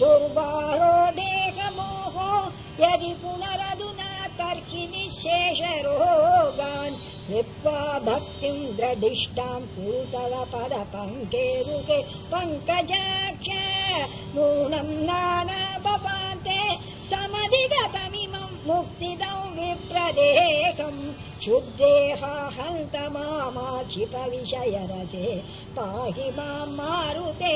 दुर्वारो देहमोहो यदि पुनरधुना तर्कि निःशेषरोगान् कृत्वा भक्तिम् द्रदिष्टाम् कूर्त पद पङ्केरुके पङ्कजाख्य नूनम् नानापपान्ते समधिगतमिमम् मुक्तिदौ विप्रदेहम् शुद्धेहा हन्त मामाक्षिपविषयरसे पाहि माम् मारुते